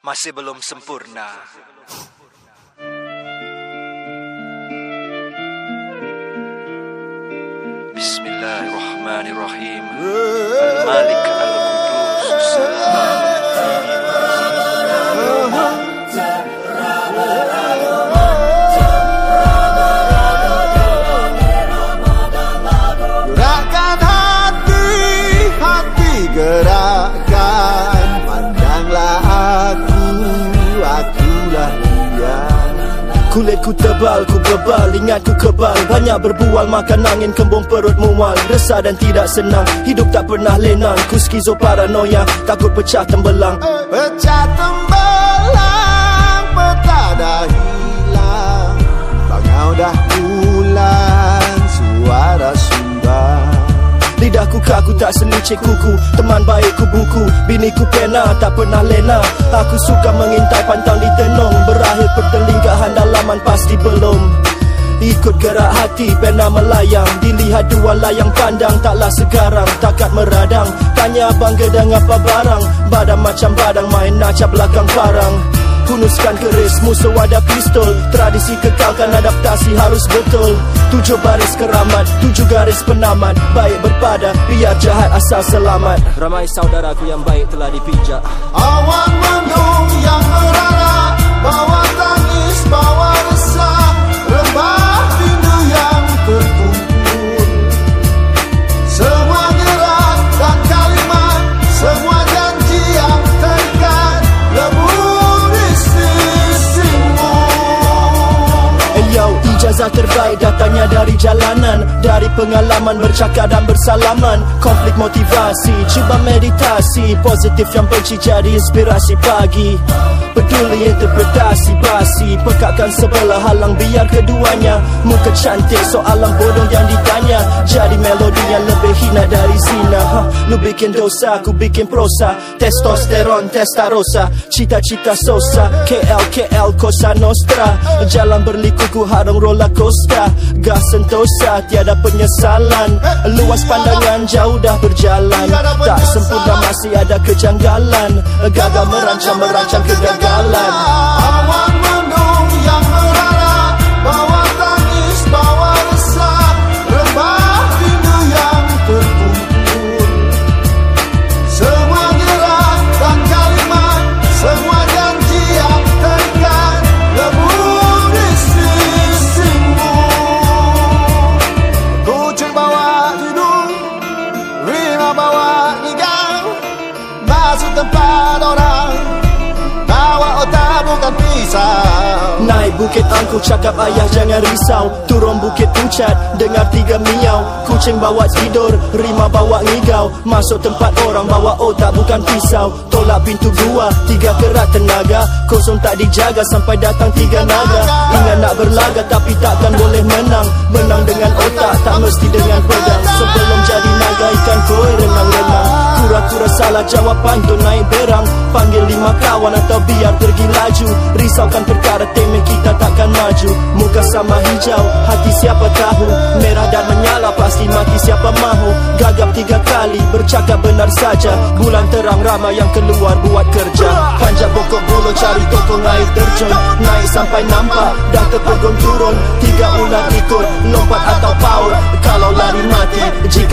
masih belum sempurna. Bismillahirrahmanirrahim. Al-Malik Al-Qudus. Gerakkan Kulitku tebal, ku bebal, ingatku kebal. Banyak berbual, makan angin, kembung perut mual. Resah dan tidak senang, hidup tak pernah lenang. Ku skizo paranoia, takut pecah tembelang. Pecah tembelang, peta dah hilang. Bangau dah pulang, suara sumbang. Lidahku kaku tak selicik kuku. Teman baikku buku Biniku pena tak pernah lena. Aku suka mengintai pantang di tenung Berakhir pertelingkahan dalaman pasti belum. Ikut gerak hati pena melayang. Dilihat dua layang pandang taklah segarang Takat meradang. Tanya abang gedang apa barang? Badan macam badang main nacap belakang parang Hunuskan keris musuh ada pistol. Tradisi kekalkan adaptasi harus betul. Tujuh baris keramat Tujuh garis penamat. Baik berpada Biar jahat asal selamat. Ramai saudaraku yang baik telah dipijak. Awan mendung ijazah terbaik datangnya dari jalanan. Dari pengalaman bercakap dan bersalaman. Konflik motivasi, cuba meditasi. Positif yang benci jadi inspirasi pagi. Peduli interpretasi basi. Pekatkan sebelah halang biar keduanya Muka cantik soalan bodoh yang ditanya. Jadi melodi yang lebih hina dari zina. Ha, Lu bikin dosa, aku bikin prosa. Testosteron, testarosa Cita-cita sosa. KL, KL, Cosa Nostra. Jalan berlikuku harung roller coaster Gas sentosa, tiada penyesalan. Luas pandangan, jauh dah berjalan. Tak sempurna masih ada kejanggalan. Gagal merancang, merancang kegagalan. Awan pisau Naik bukit angku cakap ayah jangan risau. Turun bukit pucat dengar tiga miau. Kucing bawa tidur, rima bawa ngigau. Masuk tempat orang bawa otak bukan pisau. Tolak pintu gua, tiga kerat tenaga. Kosong tak dijaga sampai datang tiga naga. Ingat nak berlaga tapi takkan boleh menang. Menang dengan otak tak mesti dengan pedang. Sebelum jadi naga ikan koi renang-renang Kura-kura salah jawapan tu naik berang. Panggil lima kawan atau biar pergi laju. Risaukan perkara temeh kita takkan maju. Muka sama hijau, hati siapa tahu. Merah dan menyala pasti mati siapa mahu. Gagap tiga kali, bercakap benar saja. Bulan terang ramai yang keluar buat kerja. Panjat pokok bulu cari tokong air terjun. Naik sampai nampak, dah terpegung turun. Tiga ular ikut, lompat atau paut. Kalau lari mati, jika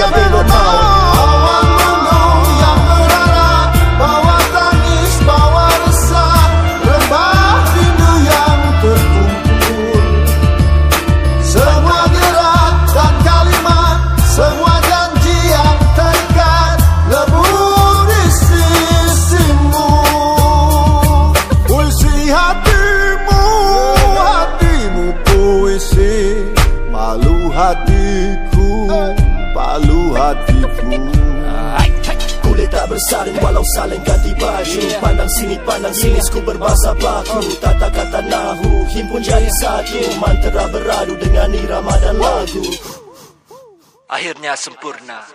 hatiku, palu hatiku. Kulit tak bersaling walau saling ganti baju. Pandang sini, pandang sini, ku berbahasa baku. Tata kata nahu, himpun jadi satu. Mantra beradu dengan irama dan lagu. Akhirnya sempurna.